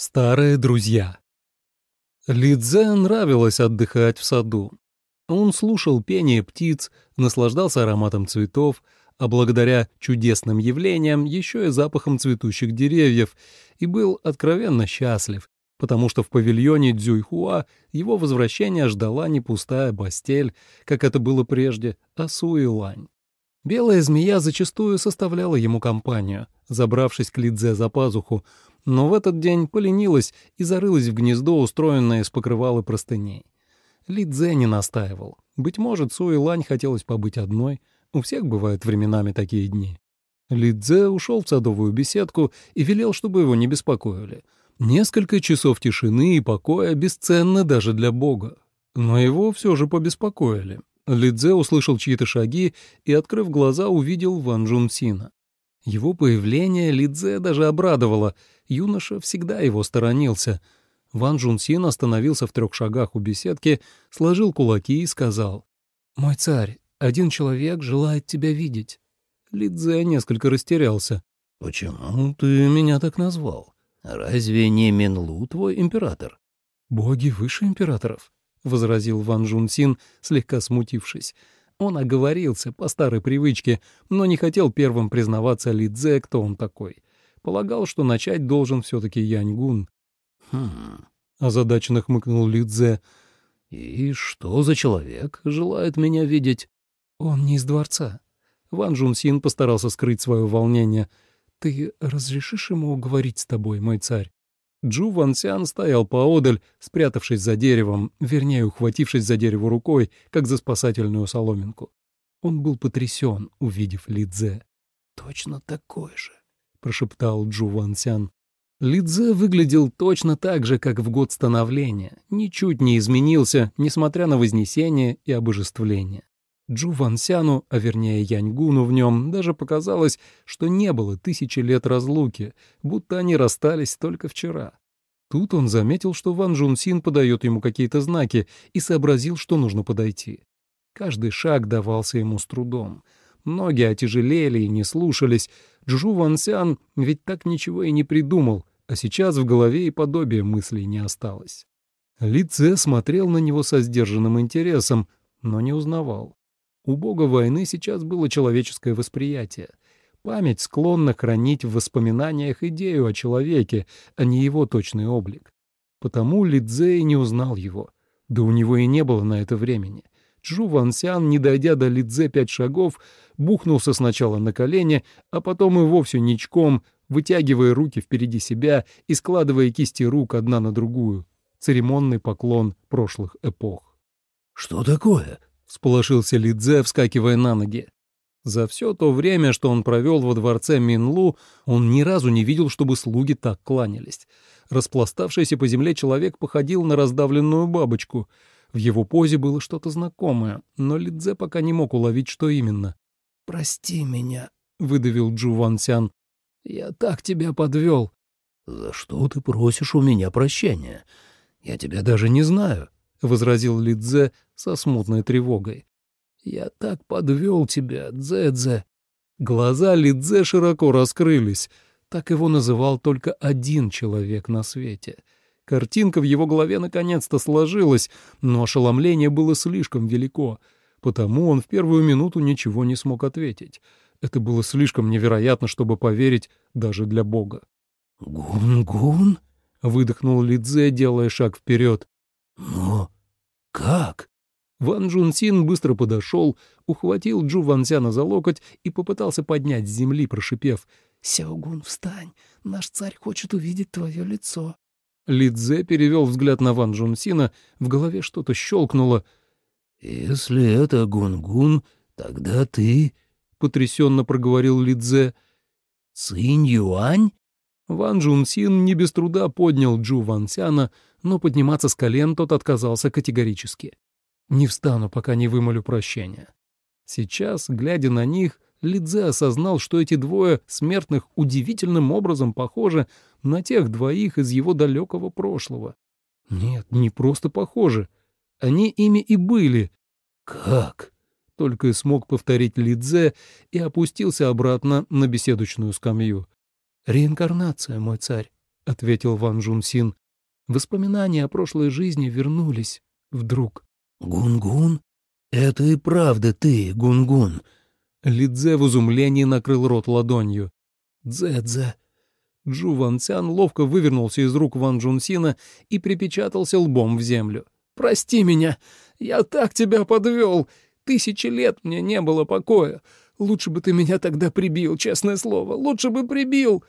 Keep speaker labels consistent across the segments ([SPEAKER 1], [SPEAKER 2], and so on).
[SPEAKER 1] Старые друзья. Лидзе нравилось отдыхать в саду. Он слушал пение птиц, наслаждался ароматом цветов, а благодаря чудесным явлениям еще и запахом цветущих деревьев, и был откровенно счастлив, потому что в павильоне Дзюйхуа его возвращение ждала не пустая постель, как это было прежде, а Суэлань. Белая змея зачастую составляла ему компанию, забравшись к Лидзе за пазуху, но в этот день поленилась и зарылась в гнездо, устроенное из покрывала простыней. Лидзе не настаивал. Быть может, Суи Лань хотелось побыть одной. У всех бывают временами такие дни. Лидзе ушел в садовую беседку и велел, чтобы его не беспокоили. Несколько часов тишины и покоя бесценны даже для Бога. Но его все же побеспокоили. Лидзе услышал чьи-то шаги и, открыв глаза, увидел Ван Джун Сина. Его появление Лидзе даже обрадовало. Юноша всегда его сторонился. Ван Джунсин остановился в трех шагах у беседки, сложил кулаки и сказал. «Мой царь, один человек желает тебя видеть». Лидзе несколько растерялся.
[SPEAKER 2] «Почему ты меня так назвал? Разве не Минлу твой император?»
[SPEAKER 1] «Боги выше императоров», — возразил Ван Джунсин, слегка смутившись. Он оговорился по старой привычке, но не хотел первым признаваться Лидзе, кто он такой. Полагал, что начать должен все-таки Яньгун.
[SPEAKER 2] «Хм...»
[SPEAKER 1] — озадаченно хмыкнул Лидзе.
[SPEAKER 2] «И что за человек желает меня видеть?»
[SPEAKER 1] «Он не из дворца». Ван Джунсин постарался скрыть свое волнение. «Ты разрешишь ему говорить с тобой, мой царь?» Джу Ван Сян стоял поодаль, спрятавшись за деревом, вернее, ухватившись за дерево рукой, как за спасательную соломинку. Он был потрясен, увидев Лидзе.
[SPEAKER 2] «Точно такой же», —
[SPEAKER 1] прошептал Джу Ван Сян. Лидзе выглядел точно так же, как в год становления, ничуть не изменился, несмотря на вознесение и обожествление. Джу Вансяну, а вернее Яньгуну в нем, даже показалось, что не было тысячи лет разлуки, будто они расстались только вчера. Тут он заметил, что Ван Джунсин подает ему какие-то знаки и сообразил, что нужно подойти. Каждый шаг давался ему с трудом. Ноги отяжелели и не слушались. Джу Вансян ведь так ничего и не придумал, а сейчас в голове и подобия мыслей не осталось. Лице смотрел на него со сдержанным интересом, но не узнавал. У бога войны сейчас было человеческое восприятие. Память склонна хранить в воспоминаниях идею о человеке, а не его точный облик. Потому Лидзей не узнал его. Да у него и не было на это времени. Чжу Вансян, не дойдя до Лидзе пять шагов, бухнулся сначала на колени, а потом и вовсе ничком, вытягивая руки впереди себя и складывая кисти рук одна на другую. Церемонный поклон прошлых эпох.
[SPEAKER 2] «Что такое?»
[SPEAKER 1] — всполошился Лидзе, вскакивая на ноги. За все то время, что он провел во дворце Минлу, он ни разу не видел, чтобы слуги так кланялись. Распластавшийся по земле человек походил на раздавленную бабочку. В его позе было что-то знакомое, но Лидзе пока не мог уловить, что именно.
[SPEAKER 2] «Прости меня», —
[SPEAKER 1] выдавил Джу Ван Сян.
[SPEAKER 2] «Я так тебя подвел». «За что ты просишь у меня прощения? Я тебя даже не знаю».
[SPEAKER 1] — возразил Лидзе со смутной тревогой.
[SPEAKER 2] «Я так подвел тебя, Дзэдзе».
[SPEAKER 1] Глаза Лидзе широко раскрылись. Так его называл только один человек на свете. Картинка в его голове наконец-то сложилась, но ошеломление было слишком велико, потому он в первую минуту ничего не смог ответить. Это было слишком невероятно, чтобы поверить даже для Бога.
[SPEAKER 2] «Гун-гун?»
[SPEAKER 1] — выдохнул Лидзе, делая шаг вперед.
[SPEAKER 2] «Но как?»
[SPEAKER 1] Ван Джун Син быстро подошел, ухватил Джу Вансяна за локоть и попытался поднять с земли, прошипев «Сяогун, встань, наш царь хочет увидеть твое лицо». Лидзе перевел взгляд на Ван Джун Сина, в голове что-то щелкнуло.
[SPEAKER 2] «Если это Гун-Гун, тогда ты...» — потрясенно проговорил Лидзе. «Цинь Юань?»
[SPEAKER 1] Ван Джун Син не без труда поднял Джу Вансяна, но подниматься с колен тот отказался категорически. «Не встану, пока не вымолю прощения». Сейчас, глядя на них, Лидзе осознал, что эти двое смертных удивительным образом похожи на тех двоих из его далекого прошлого. Нет, не просто похожи. Они ими и были.
[SPEAKER 2] «Как?»
[SPEAKER 1] — только и смог повторить Лидзе и опустился обратно на беседочную скамью. «Реинкарнация, мой царь», — ответил Ван Жунсин. Воспоминания о прошлой жизни вернулись вдруг.
[SPEAKER 2] «Гунгун? Это и правда ты, Гунгун!»
[SPEAKER 1] Лидзе в изумлении накрыл рот ладонью. «Дзе-дзе!» Джу Ван Цян ловко вывернулся из рук Ван Джунсина и припечатался лбом в землю. «Прости меня! Я так тебя подвел! Тысячи лет мне не было покоя! Лучше бы ты меня тогда прибил, честное слово! Лучше бы прибил!»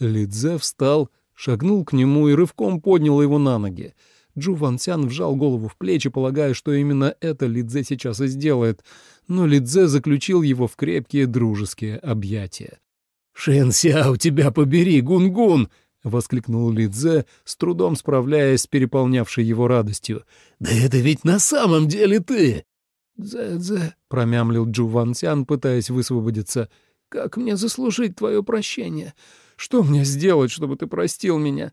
[SPEAKER 1] Лидзе встал, шагнул к нему и рывком поднял его на ноги. Джу Ван Цян вжал голову в плечи, полагая, что именно это Лидзе сейчас и сделает, но Лидзе заключил его в крепкие дружеские объятия.
[SPEAKER 2] «Шэн Сяо, тебя побери, Гун-Гун!»
[SPEAKER 1] — воскликнул Лидзе, с трудом справляясь с переполнявшей его радостью.
[SPEAKER 2] «Да это ведь на самом деле ты!»
[SPEAKER 1] «Дзе-дзе», — промямлил Джу Ван Цян, пытаясь высвободиться. «Как мне заслужить твое прощение? Что мне сделать, чтобы ты простил меня?»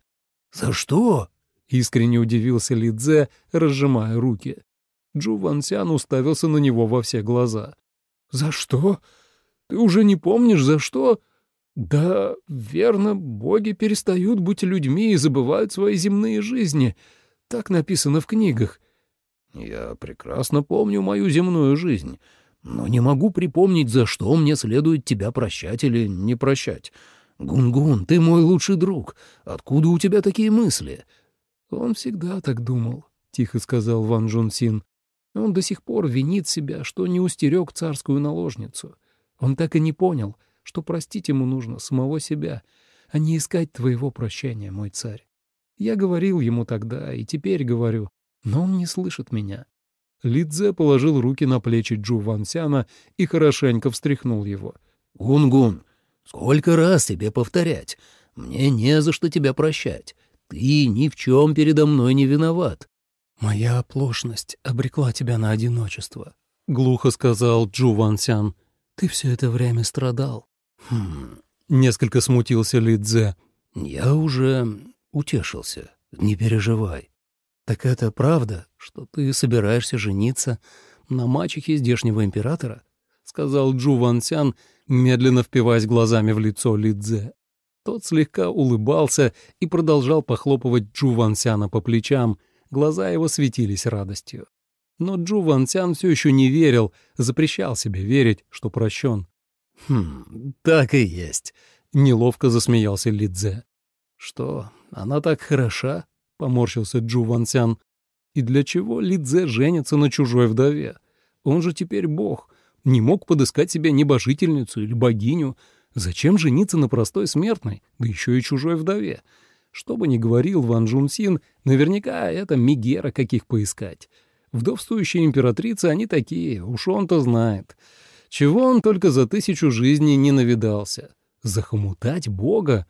[SPEAKER 2] «За что?»
[SPEAKER 1] — искренне удивился Лидзе, разжимая руки. Джу Ван Цян уставился на него во все глаза. «За что? Ты уже не помнишь, за что?» «Да, верно, боги перестают быть людьми и забывают свои земные жизни. Так написано в книгах.
[SPEAKER 2] Я прекрасно помню мою земную жизнь, но не могу припомнить, за что мне следует тебя прощать или не прощать. Гунгун, -гун, ты мой лучший друг. Откуда у тебя такие мысли?»
[SPEAKER 1] «Он всегда так думал», — тихо сказал Ван Джун Он до сих пор винит себя, что не устерег царскую наложницу. Он так и не понял, что простить ему нужно самого себя, а не искать твоего прощения, мой царь. Я говорил ему тогда и теперь говорю, но он не слышит меня. Лидзе положил руки на плечи Джу Вансяна и хорошенько встряхнул его.
[SPEAKER 2] «Гун-гун, сколько раз тебе повторять? Мне не за что тебя прощать. Ты ни в чем передо мной не виноват».
[SPEAKER 1] «Моя оплошность обрекла тебя на одиночество», — глухо сказал Джу Вансян. «Ты все это время страдал».
[SPEAKER 2] «Хм...»
[SPEAKER 1] — несколько смутился Лидзе.
[SPEAKER 2] «Я уже утешился. Не переживай.
[SPEAKER 1] «Так это правда, что ты собираешься жениться на мачехе здешнего императора?» — сказал Джу Ван Цян, медленно впиваясь глазами в лицо Лидзе. Тот слегка улыбался и продолжал похлопывать Джу Ван Цяна по плечам, глаза его светились радостью. Но Джу Ван Цян все еще не верил, запрещал себе верить, что прощен.
[SPEAKER 2] «Хм, так и есть», — неловко засмеялся Лидзе.
[SPEAKER 1] «Что, она так хороша?» — поморщился Джу Вансян. «И для чего Лидзе женится на чужой вдове? Он же теперь бог. Не мог подыскать себе небожительницу или богиню. Зачем жениться на простой смертной, да еще и чужой вдове? Что бы ни говорил Ван Джун Син, наверняка это Мегера каких поискать. Вдовствующие императрицы они такие, уж он-то знает. Чего он только за тысячу жизней не навидался? Захомутать бога?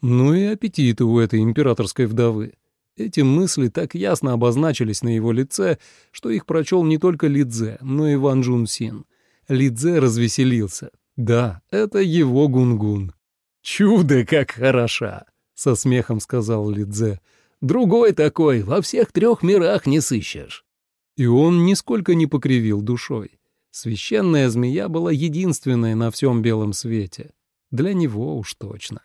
[SPEAKER 1] Ну и аппетиты у этой императорской вдовы. Эти мысли так ясно обозначились на его лице, что их прочел не только Лидзе, но и Ван Джун Син. Лидзе развеселился. Да, это его гунгун. «Чудо, как хороша!» — со смехом сказал Лидзе. «Другой такой во всех трех мирах не сыщешь». И он нисколько не покривил душой. Священная змея была единственной на всем белом свете. Для него уж точно.